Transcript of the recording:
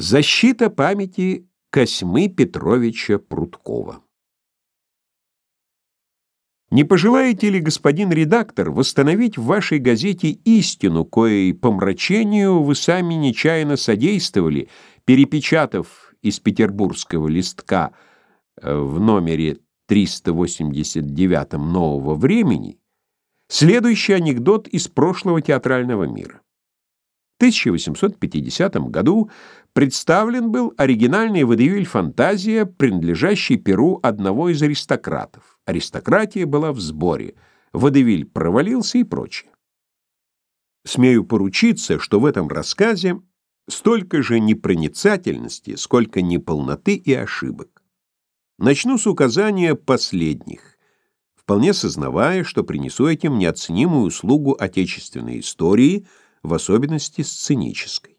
Защита памяти Косьмы Петровича Прудкова Не пожелаете ли, господин редактор, восстановить в вашей газете истину, коей помрачению вы сами нечаянно содействовали, перепечатав из петербургского листка э, в номере 389 «Нового времени» следующий анекдот из прошлого театрального мира. 1850 году представлен был оригинальный водевиль «Фантазия», принадлежащий перу одного из аристократов. Аристократия была в сборе, водевиль провалился и прочее. Смею поручиться, что в этом рассказе столько же непроницательности, сколько неполноты и ошибок. Начну с указания последних, вполне сознавая, что принесу этим неоценимую услугу отечественной истории – в особенности сценической.